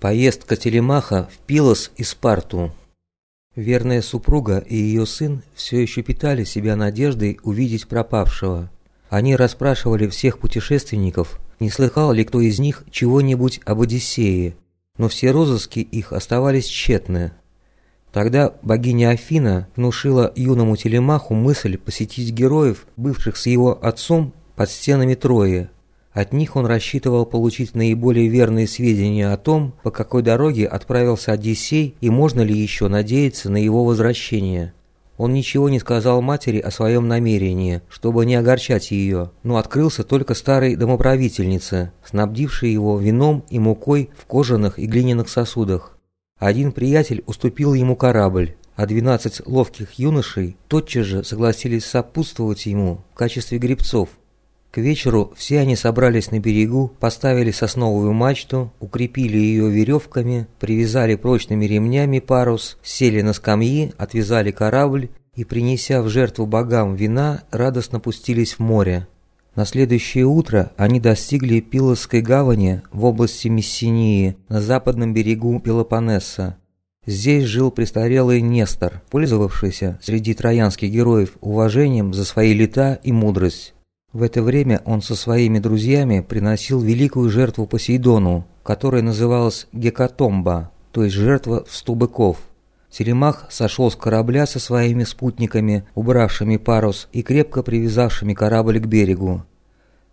Поездка Телемаха в Пилос и Спарту. Верная супруга и ее сын все еще питали себя надеждой увидеть пропавшего. Они расспрашивали всех путешественников, не слыхал ли кто из них чего-нибудь об Одиссее, но все розыски их оставались тщетны. Тогда богиня Афина внушила юному Телемаху мысль посетить героев, бывших с его отцом под стенами Трои, от них он рассчитывал получить наиболее верные сведения о том, по какой дороге отправился Одиссей и можно ли еще надеяться на его возвращение. Он ничего не сказал матери о своем намерении, чтобы не огорчать ее, но открылся только старой домоправительнице, снабдившей его вином и мукой в кожаных и глиняных сосудах. Один приятель уступил ему корабль, а 12 ловких юношей тотчас же согласились сопутствовать ему в качестве гребцов. К вечеру все они собрались на берегу, поставили сосновую мачту, укрепили ее веревками, привязали прочными ремнями парус, сели на скамьи, отвязали корабль и, принеся в жертву богам вина, радостно пустились в море. На следующее утро они достигли Пилосской гавани в области Мессинии на западном берегу Пелопоннеса. Здесь жил престарелый Нестор, пользовавшийся среди троянских героев уважением за свои лета и мудрость. В это время он со своими друзьями приносил великую жертву Посейдону, которая называлась Гекатомба, то есть жертва в сто быков. Сошел с корабля со своими спутниками, убравшими парус и крепко привязавшими корабль к берегу.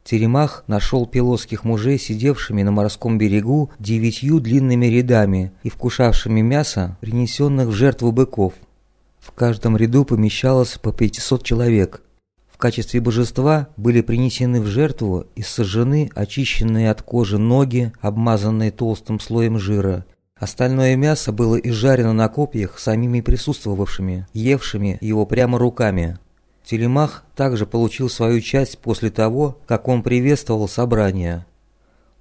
Теремах нашел пилотских мужей, сидевшими на морском берегу девятью длинными рядами и вкушавшими мясо, принесенных в жертву быков. В каждом ряду помещалось по 500 человек – в качестве божества были принесены в жертву и сожжены очищенные от кожи ноги, обмазанные толстым слоем жира. Остальное мясо было изжарено на копьях самими присутствовавшими, евшими его прямо руками. Телемах также получил свою часть после того, как он приветствовал собрание.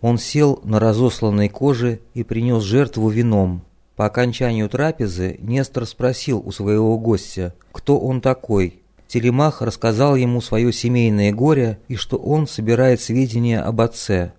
Он сел на разосланной коже и принес жертву вином. По окончанию трапезы Нестор спросил у своего гостя, кто он такой, Телемах рассказал ему свое семейное горе и что он собирает сведения об отце.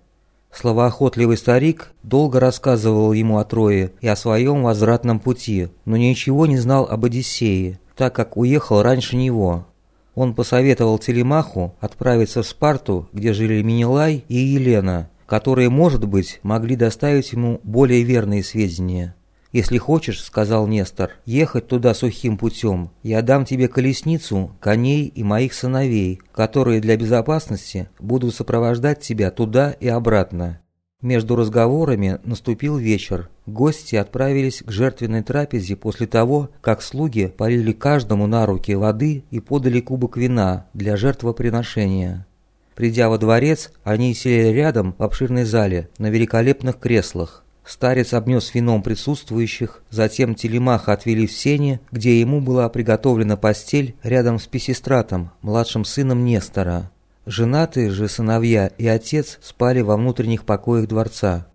Словоохотливый старик долго рассказывал ему о Трое и о своем возвратном пути, но ничего не знал об Одиссее, так как уехал раньше него. Он посоветовал Телемаху отправиться в Спарту, где жили Минилай и Елена, которые, может быть, могли доставить ему более верные сведения. «Если хочешь, — сказал Нестор, — ехать туда сухим путем, я дам тебе колесницу, коней и моих сыновей, которые для безопасности будут сопровождать тебя туда и обратно». Между разговорами наступил вечер. Гости отправились к жертвенной трапезе после того, как слуги полили каждому на руки воды и подали кубок вина для жертвоприношения. Придя во дворец, они сели рядом в обширной зале на великолепных креслах. Старец обнес вином присутствующих, затем Телемаха отвели в сене, где ему была приготовлена постель рядом с Песистратом, младшим сыном Нестора. Женатые же сыновья и отец спали во внутренних покоях дворца.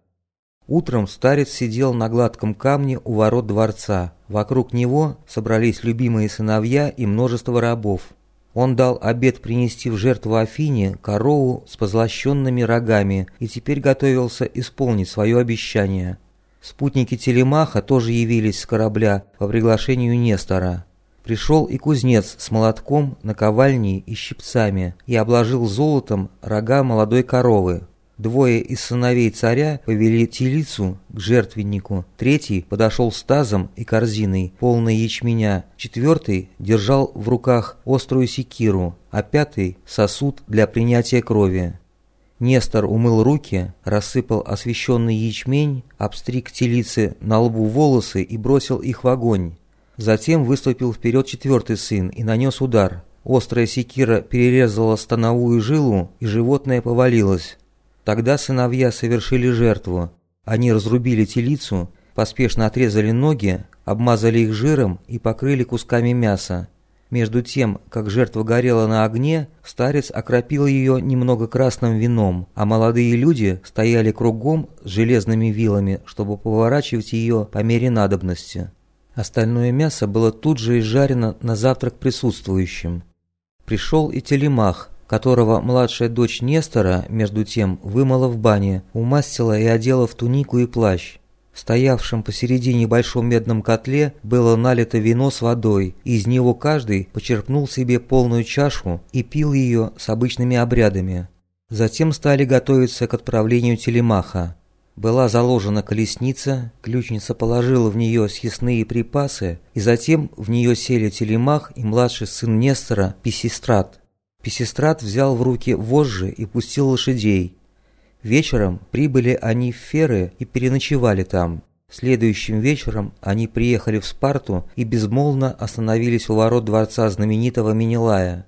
Утром старец сидел на гладком камне у ворот дворца. Вокруг него собрались любимые сыновья и множество рабов. Он дал обет принести в жертву Афине корову с позлощенными рогами и теперь готовился исполнить свое обещание. Спутники Телемаха тоже явились с корабля по приглашению Нестора. Пришел и кузнец с молотком, наковальней и щипцами и обложил золотом рога молодой коровы. Двое из сыновей царя повели телицу к жертвеннику, третий подошел с тазом и корзиной, полной ячменя, четвертый держал в руках острую секиру, а пятый – сосуд для принятия крови. Нестор умыл руки, рассыпал освещенный ячмень, обстриг телицы на лбу волосы и бросил их в огонь. Затем выступил вперед четвертый сын и нанес удар. Острая секира перерезала становую жилу, и животное повалилось. Тогда сыновья совершили жертву. Они разрубили телицу, поспешно отрезали ноги, обмазали их жиром и покрыли кусками мяса. Между тем, как жертва горела на огне, старец окропил ее немного красным вином, а молодые люди стояли кругом с железными вилами, чтобы поворачивать ее по мере надобности. Остальное мясо было тут же изжарено на завтрак присутствующим. Пришел и телемах, которого младшая дочь Нестора, между тем, вымыла в бане, умастила и одела в тунику и плащ. стоявшем посередине большом медном котле было налито вино с водой, и из него каждый почерпнул себе полную чашу и пил ее с обычными обрядами. Затем стали готовиться к отправлению телемаха. Была заложена колесница, ключница положила в нее съестные припасы, и затем в нее сели телемах и младший сын Нестора Писистрат. Писистрат взял в руки вожжи и пустил лошадей. Вечером прибыли они в Феры и переночевали там. Следующим вечером они приехали в Спарту и безмолвно остановились у ворот дворца знаменитого Менелая.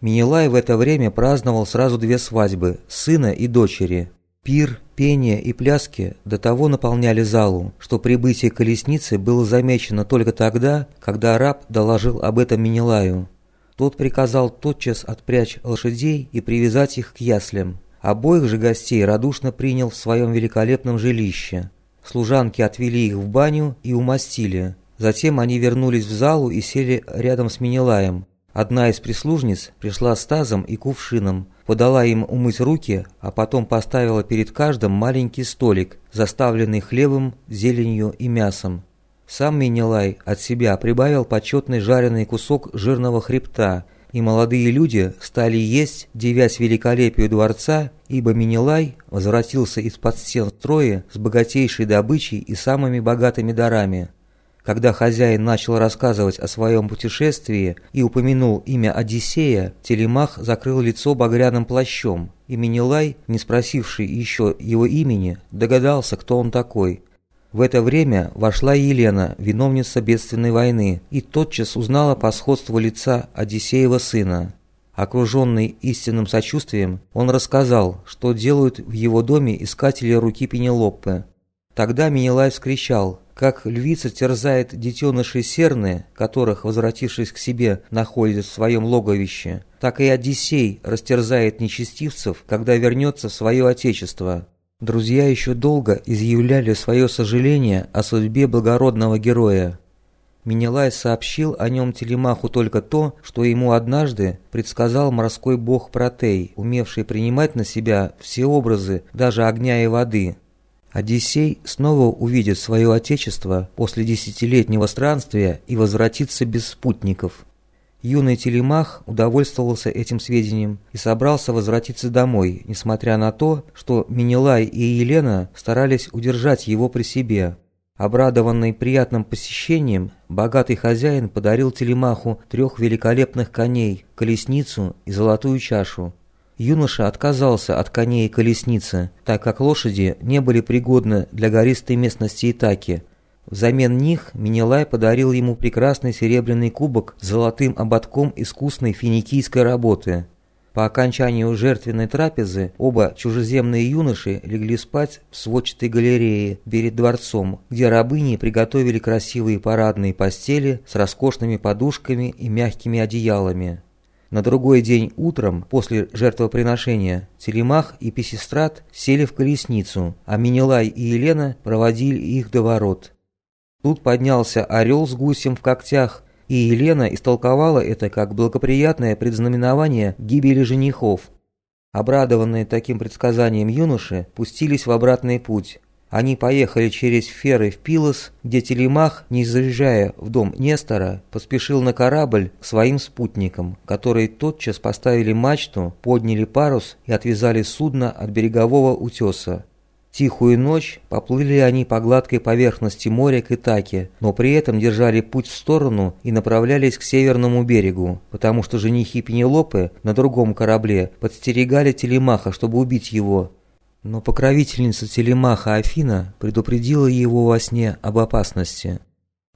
Менелай в это время праздновал сразу две свадьбы – сына и дочери. Пир, пение и пляски до того наполняли залу, что прибытие колесницы было замечено только тогда, когда раб доложил об этом Менелаю. Тот приказал тотчас отпрячь лошадей и привязать их к яслям. Обоих же гостей радушно принял в своем великолепном жилище. Служанки отвели их в баню и умастили. Затем они вернулись в залу и сели рядом с Менелаем. Одна из прислужниц пришла с тазом и кувшином, подала им умыть руки, а потом поставила перед каждым маленький столик, заставленный хлебом, зеленью и мясом. Сам Менелай от себя прибавил почетный жареный кусок жирного хребта – и молодые люди стали есть, девясь великолепию дворца, ибо Минилай возвратился из-под стен строя с богатейшей добычей и самыми богатыми дарами. Когда хозяин начал рассказывать о своем путешествии и упомянул имя Одиссея, Телемах закрыл лицо багряным плащом, и Минилай, не спросивший еще его имени, догадался, кто он такой – в это время вошла Елена, виновница бедственной войны, и тотчас узнала по сходству лица Одиссеева сына. Окруженный истинным сочувствием, он рассказал, что делают в его доме искатели руки Пенелопы. Тогда Менелай вскричал, как львица терзает детенышей серны, которых, возвратившись к себе, находит в своем логовище, так и Одиссей растерзает нечестивцев, когда вернется в свое отечество. Друзья еще долго изъявляли свое сожаление о судьбе благородного героя. Менелай сообщил о нем Телемаху только то, что ему однажды предсказал морской бог Протей, умевший принимать на себя все образы, даже огня и воды. Одиссей снова увидит свое отечество после десятилетнего странствия и возвратится без спутников. Юный телемах удовольствовался этим сведением и собрался возвратиться домой, несмотря на то, что Минилай и Елена старались удержать его при себе. Обрадованный приятным посещением, богатый хозяин подарил телемаху трех великолепных коней, колесницу и золотую чашу. Юноша отказался от коней и колесницы, так как лошади не были пригодны для гористой местности Итаки – Взамен них Менелай подарил ему прекрасный серебряный кубок с золотым ободком искусной финикийской работы. По окончанию жертвенной трапезы оба чужеземные юноши легли спать в сводчатой галерее перед дворцом, где рабыни приготовили красивые парадные постели с роскошными подушками и мягкими одеялами. На другой день утром, после жертвоприношения, Телемах и Песистрат сели в колесницу, а Менелай и Елена проводили их до ворот. Тут поднялся орел с гусем в когтях, и Елена истолковала это как благоприятное предзнаменование гибели женихов. Обрадованные таким предсказанием юноши пустились в обратный путь. Они поехали через Феры в Пилос, где Телемах, не заезжая в дом Нестора, поспешил на корабль к своим спутникам, которые тотчас поставили мачту, подняли парус и отвязали судно от берегового утеса. Тихую ночь поплыли они по гладкой поверхности моря к Итаке, но при этом держали путь в сторону и направлялись к северному берегу, потому что женихи Пенелопы на другом корабле подстерегали Телемаха, чтобы убить его. Но покровительница Телемаха Афина предупредила его во сне об опасности.